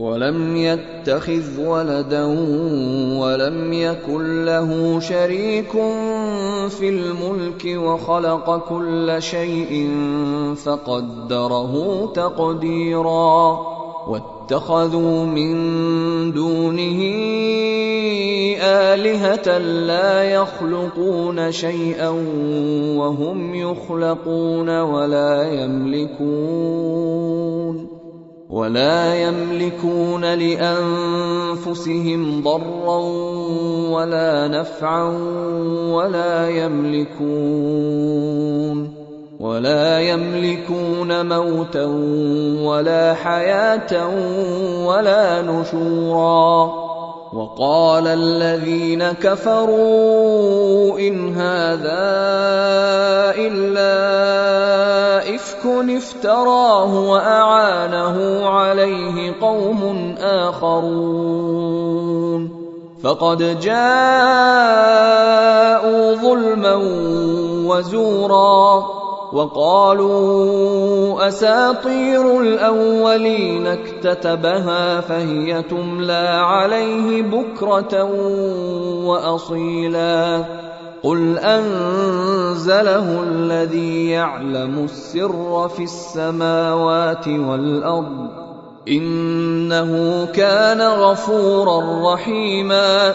ولم يتخذ ولدا ولم يكن له شريك في الملك وخلق كل شيء فقدره تقديرا واتخذوا من دونه آلهة لا يخلقون شيئا وهم يخلقون ولا يملكون ولا يملكون لأنفسهم ضرا ولا نفعا ولا يملكون ولا يملكون موتا ولا حياة ولا نشورا وقال الذين كفروا إن هذا إلا إفك افتراه وأعانه عليه قوم آخرون. فقد جاءوا ظلما وزورا. وقالوا أساطير الأولين اكتتبها فهي تملى عليه بكرة وأصيلا. قل أنزله الذي يعلم السر في السماوات والأرض إنه كان غفورا رحيما.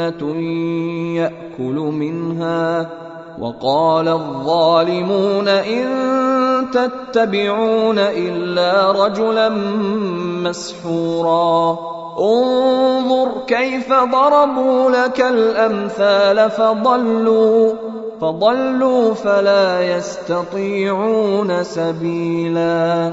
ياكل منها وقال الظالمون ان تتبعون الا رجلا مسحورا انظر كيف ضربوا لك الامثال فضلوا فضلوا فلا يستطيعون سبيلا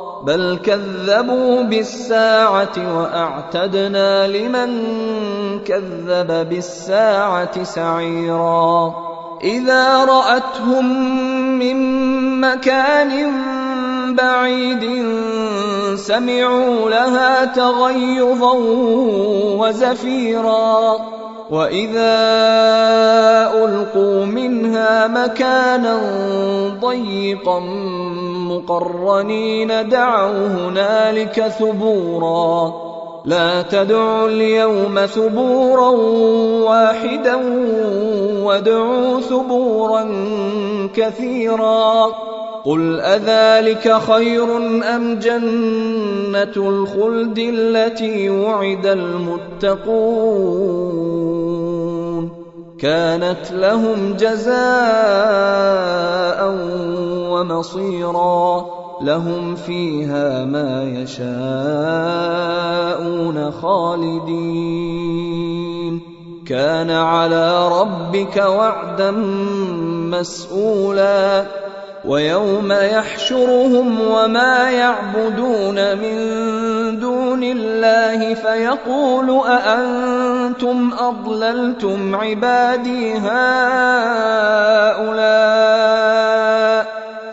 بل كذبوا بالساعة وأعتدنا لمن كذب بالساعة سعيرا. إذا رأتهم من مكان بعيد سمعوا لها تغيظا وزفيرا. وإذا ألقوا منها مكانا ضيقا مقرنين دعوا هنالك ثبورا. لا تدعوا اليوم ثبورا واحدا وادعوا ثبورا كثيرا. قل أذلك خير أم جنة الخلد التي وعد المتقون؟ كانت لهم جزاء ومصيرا لهم فيها ما يشاءون خالدين. كان على ربك وعدا مسئولا ويوم يحشرهم وما يعبدون من دون الله فيقول أأنتم أضللتم عبادي هؤلاء؟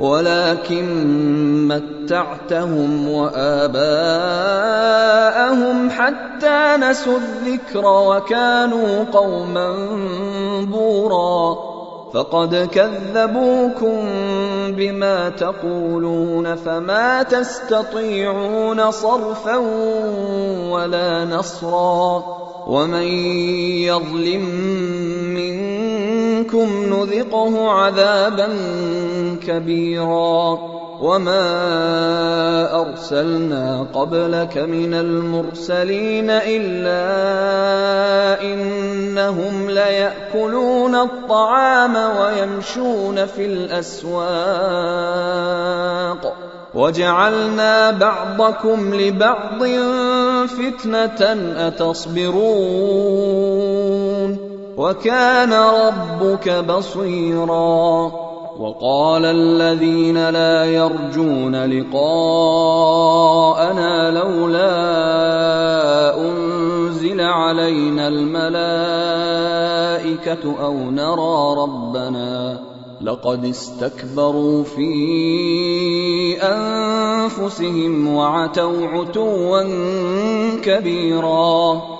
ولكن متعتهم وآباءهم حتى نسوا الذكر وكانوا قوما بورا. فقد كذبوكم بما تقولون فما تستطيعون صرفا ولا نصرا. ومن يظلم منكم نذقه عذابا كبيرا. وما ارسلنا قبلك من المرسلين الا انهم لياكلون الطعام ويمشون في الاسواق. وجعلنا بعضكم لبعض فتنه اتصبرون؟ وكان ربك بصيرا. وقال الذين لا يرجون لقاءنا لولا أنزل علينا الملائكة أو نرى ربنا لقد استكبروا في أنفسهم وعتوا عتوا كبيرا.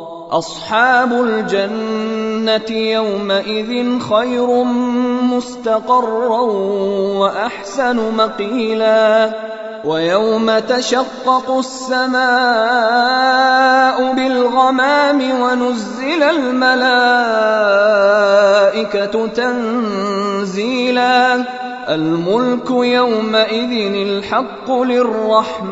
أصحاب الجنة يومئذ خير مستقرا وأحسن مقيلا ويوم تشقق السماء بالغمام ونزل الملائكة تنزيلا الملك يومئذ الحق للرحمن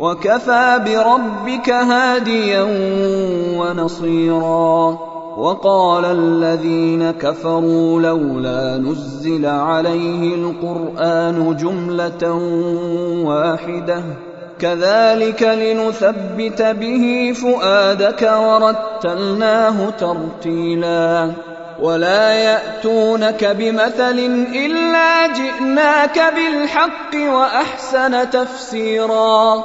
وكفى بربك هاديا ونصيرا. وقال الذين كفروا لولا نزل عليه القرآن جملة واحدة. كذلك لنثبت به فؤادك ورتلناه ترتيلا. ولا يأتونك بمثل إلا جئناك بالحق وأحسن تفسيرا.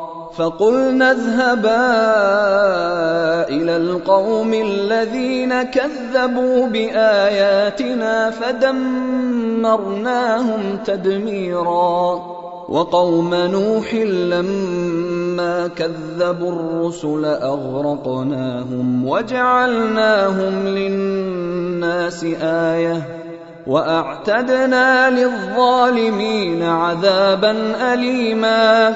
فقلنا اذهبا إلى القوم الذين كذبوا بآياتنا فدمرناهم تدميرا. وقوم نوح لما كذبوا الرسل أغرقناهم وجعلناهم للناس آية وأعتدنا للظالمين عذابا أليما.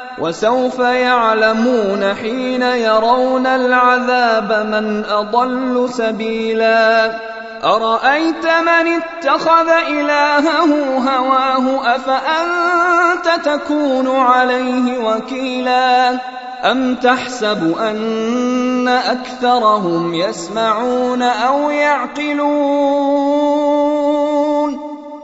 وسوف يعلمون حين يرون العذاب من أضل سبيلا. أرأيت من اتخذ إلهه هواه؟ أفأنت تكون عليه وكيلا؟ أم تحسب أن أكثرهم يسمعون أو يعقلون؟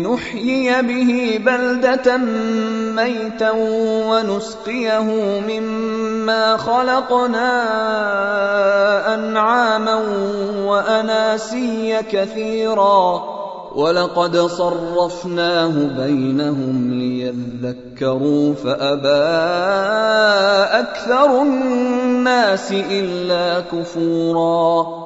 لنحيي به بلده ميتا ونسقيه مما خلقنا انعاما واناسيا كثيرا ولقد صرفناه بينهم ليذكروا فابى أكثر الناس الا كفورا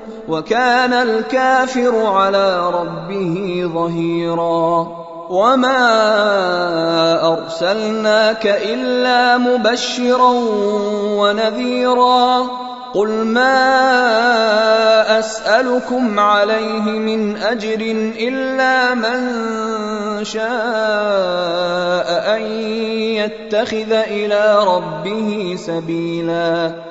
وكان الكافر على ربه ظهيرا. وما أرسلناك إلا مبشرا ونذيرا. قل ما أسألكم عليه من أجر إلا من شاء أن يتخذ إلى ربه سبيلا.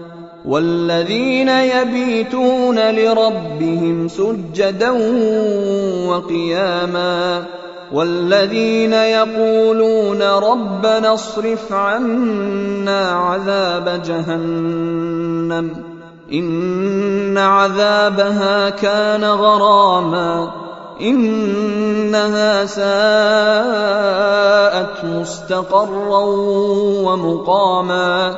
والذين يبيتون لربهم سجدا وقياما والذين يقولون ربنا اصرف عنا عذاب جهنم إن عذابها كان غراما إنها ساءت مستقرا ومقاما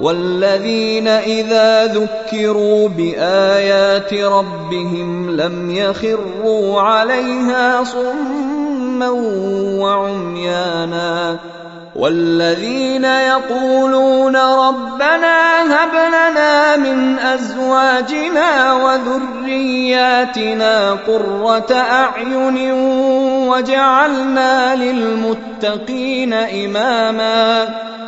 والذين إذا ذكروا بآيات ربهم لم يخروا عليها صما وعميانا والذين يقولون ربنا هب لنا من أزواجنا وذرياتنا قرة أعين وجعلنا للمتقين إماما